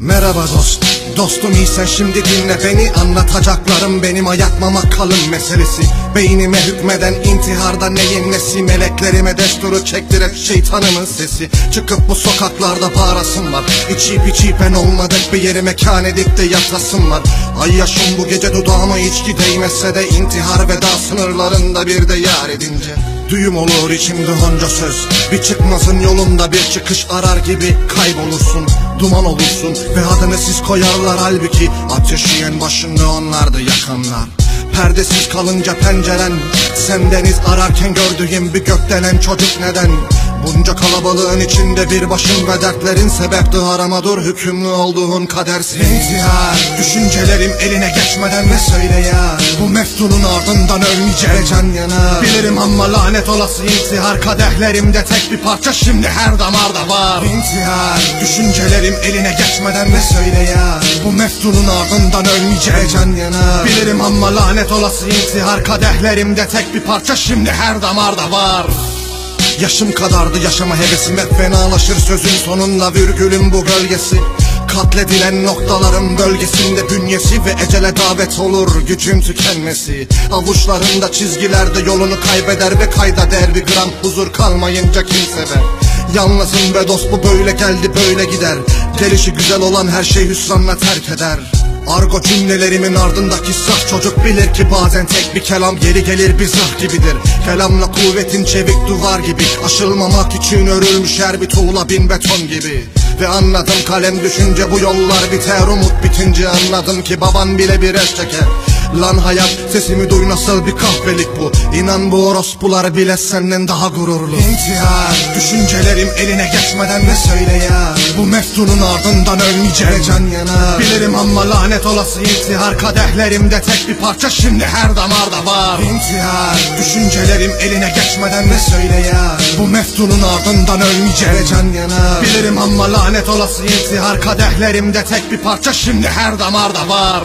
Merhaba dost Dostum iyisen şimdi dinle beni. Anlatacaklarım benim ayakmamak kalın meselesi. Beynime hükmeden intiharda neyin nesi? Meleklerime desturu çektirip şeytanımın sesi. Çıkıp bu sokaklarda bağırasım var. İçip içip ben olmadık bir yeri mekan edip de yatasım var. Ay yaşım bu gece dudağıma içki değmese de intihar veda sınırlarında bir de yar edince. Düğüm olur içimde onca söz. Bir çıkmazın yolunda bir çıkış arar gibi kaybolursun. Duman olursun ve adını siz koyarlar. Halbuki Ateşi en başında onlardı yakanlar Perdesiz kalınca penceren Sen deniz ararken gördüğüm bir gökdelen çocuk neden? Bunca kalabalığın içinde bir başın ve dertlerin sebepti arama dur hükümlü olduğun kadersin. İntihar Düşüncelerim eline geçmeden ne söyle ya Bu meftunun ardından ölmeyecek. Can yana Bilirim ama lanet olası intihar Kadehlerimde tek bir parça şimdi her damarda var. İntihar Düşüncelerim eline geçmeden ne söyle ya Bu meftunun ardından ölmeyecek. Can yana Bilirim ama lanet olası intihar Kadehlerimde tek bir parça şimdi her damarda var. Yaşım kadardı yaşama hevesim hep fenalaşır. Sözün sonunda virgülün bu gölgesi. Katledilen noktaların bölgesinde bünyesi ve ecele davet olur gücün tükenmesi. Avuçlarında çizgilerde yolunu kaybeder ve kayda der bir gram huzur kalmayınca kimsede Yalnızım ve dost bu böyle geldi böyle gider Gelişi güzel olan her şey hüsranla terk eder. Argo cümlelerimin ardındaki saf çocuk bilir ki bazen tek bir kelam geri gelir bir zırh gibidir. Kelamla kuvvetin çevik duvar gibi Aşılmamak için örülmüş her bir tuğla bin beton gibi. Ve anladım kalem düşünce bu yollar biter umut bitince anladım ki baban bile bir eş çeker Lan hayat sesimi duy nasıl bir kahvelik bu? İnan bu orospular bile senden daha gururlu. İntihar. Düşüncelerim eline geçmeden ne söyle ya Bu meftunun ardından ölmeyecek can yana Bilirim ama lanet olası intihar Kadehlerimde tek bir parça şimdi her damarda var. İntihar. Düşüncelerim eline geçmeden ne söyle ya Bu meftunun ardından ölmeyecek can yana Bilirim ama lanet olası intihar Kadehlerimde tek bir parça şimdi her damarda var